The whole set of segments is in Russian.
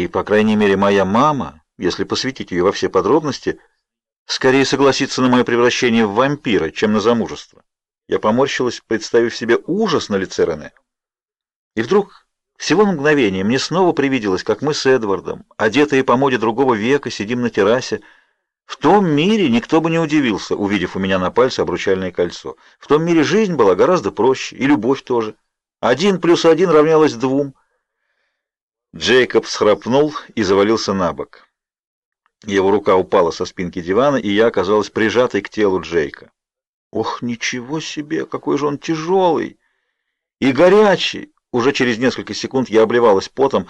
И, по крайней мере, моя мама, если посвятить ее во все подробности, скорее согласится на мое превращение в вампира, чем на замужество. Я поморщилась, представив себе ужас на лице Рене. И вдруг, всего на мгновение, мне снова привиделось, как мы с Эдвардом, одетые по моде другого века, сидим на террасе. В том мире никто бы не удивился, увидев у меня на пальце обручальное кольцо. В том мире жизнь была гораздо проще, и любовь тоже. Один плюс один равнялось двум. Джейкоб схрапнул и завалился на бок. Его рука упала со спинки дивана, и я оказалась прижатой к телу Джейка. Ох, ничего себе, какой же он тяжелый и горячий! Уже через несколько секунд я обливалась потом.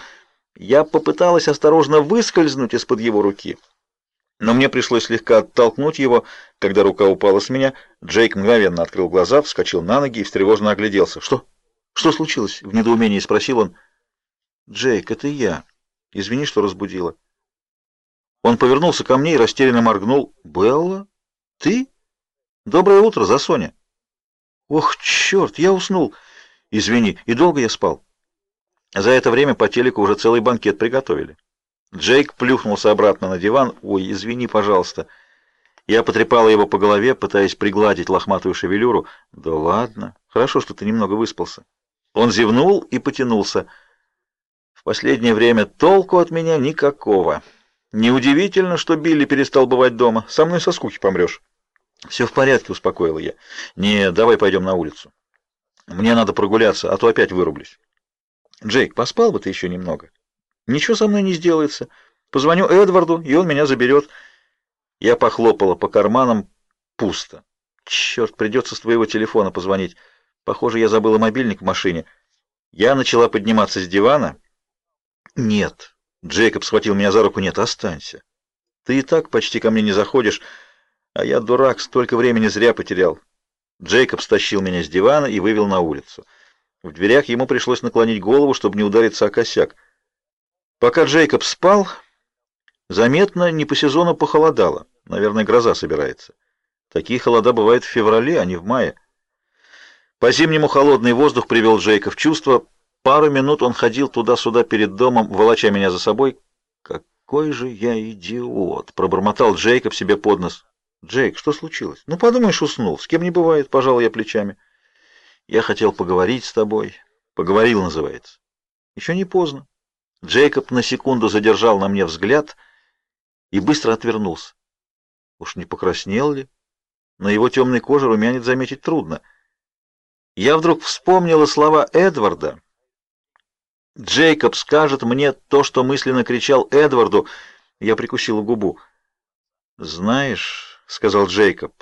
Я попыталась осторожно выскользнуть из-под его руки, но мне пришлось слегка оттолкнуть его, когда рука упала с меня. Джейк мгновенно открыл глаза, вскочил на ноги и встревоженно огляделся. «Что? Что случилось?» — в недоумении спросил он. «Джейк, это я. Извини, что разбудила». Он повернулся ко мне и растерянно моргнул. «Белла? Ты? Доброе утро, за Соня». «Ох, черт, я уснул. Извини, и долго я спал?» За это время по телеку уже целый банкет приготовили. Джейк плюхнулся обратно на диван. «Ой, извини, пожалуйста». Я потрепала его по голове, пытаясь пригладить лохматую шевелюру. «Да ладно. Хорошо, что ты немного выспался». Он зевнул и потянулся. «В последнее время толку от меня никакого». Неудивительно, что Билли перестал бывать дома. Со мной со скуки помрешь. Все в порядке, успокоила я. Не, давай пойдем на улицу. Мне надо прогуляться, а то опять вырублюсь. Джейк, поспал бы ты еще немного. Ничего со мной не сделается. Позвоню Эдварду, и он меня заберет. Я похлопала по карманам. Пусто. Черт, придется с твоего телефона позвонить. Похоже, я забыла мобильник в машине. Я начала подниматься с дивана. Нет, Джейкоб схватил меня за руку. «Нет, останься. Ты и так почти ко мне не заходишь, а я, дурак, столько времени зря потерял». Джейкоб стащил меня с дивана и вывел на улицу. В дверях ему пришлось наклонить голову, чтобы не удариться о косяк. Пока Джейкоб спал, заметно не по сезону похолодало. Наверное, гроза собирается. Такие холода бывают в феврале, а не в мае. По-зимнему холодный воздух привел Джейка в чувство, Пару минут он ходил туда-сюда перед домом, волоча меня за собой. «Какой же я идиот!» — пробормотал Джейкоб себе под нос. «Джейк, что случилось?» «Ну, подумаешь, уснул. С кем не бывает», — пожал я плечами. «Я хотел поговорить с тобой». «Поговорил» называется. «Еще не поздно». Джейкоб на секунду задержал на мне взгляд и быстро отвернулся. Уж не покраснел ли? На его темной коже румянец заметить трудно. Я вдруг вспомнила слова Эдварда, Джейкоб скажет мне то, что мысленно кричал Эдварду. Я прикусила губу. «Знаешь», — сказал Джейкоб,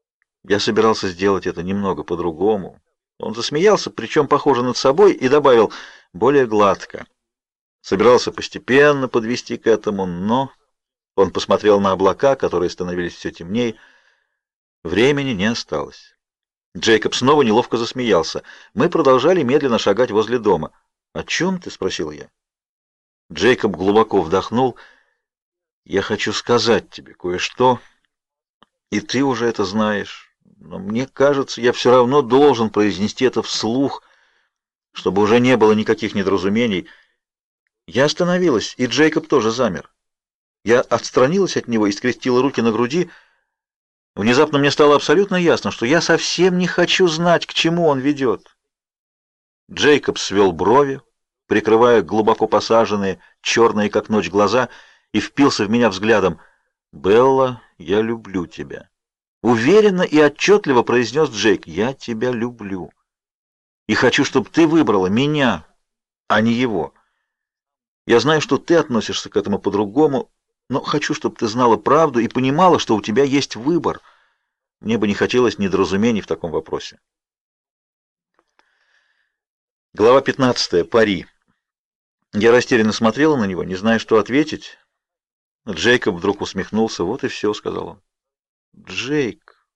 — «я собирался сделать это немного по-другому». Он засмеялся, причем, похоже, над собой, и добавил «более гладко». Собирался постепенно подвести к этому, но... Он посмотрел на облака, которые становились все темнее. Времени не осталось. Джейкоб снова неловко засмеялся. Мы продолжали медленно шагать возле дома. «О чем ты?» — спросил я. Джейкоб глубоко вдохнул. «Я хочу сказать тебе кое-что, и ты уже это знаешь, но мне кажется, я все равно должен произнести это вслух, чтобы уже не было никаких недоразумений». Я остановилась, и Джейкоб тоже замер. Я отстранилась от него и скрестила руки на груди. Внезапно мне стало абсолютно ясно, что я совсем не хочу знать, к чему он ведет. Джейкоб свел брови, прикрывая глубоко посаженные, черные как ночь глаза, и впился в меня взглядом. «Белла, я люблю тебя». Уверенно и отчетливо произнес Джейк, «Я тебя люблю. И хочу, чтобы ты выбрала меня, а не его. Я знаю, что ты относишься к этому по-другому, но хочу, чтобы ты знала правду и понимала, что у тебя есть выбор. Мне бы не хотелось недоразумений в таком вопросе». Глава 15. Пари. Я растерянно смотрела на него, не зная, что ответить. Джейкоб вдруг усмехнулся. «Вот и все», — сказал он. «Джейк».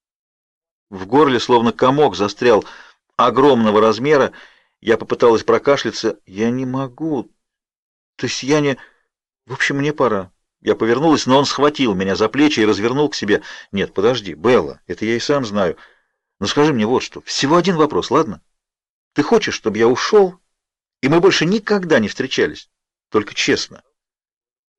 В горле словно комок застрял огромного размера. Я попыталась прокашляться. «Я не могу. То есть я не... В общем, мне пора». Я повернулась, но он схватил меня за плечи и развернул к себе. «Нет, подожди, Белла, это я и сам знаю. Но скажи мне вот что. Всего один вопрос, ладно? Ты хочешь, чтобы я ушел?» И мы больше никогда не встречались. Только честно.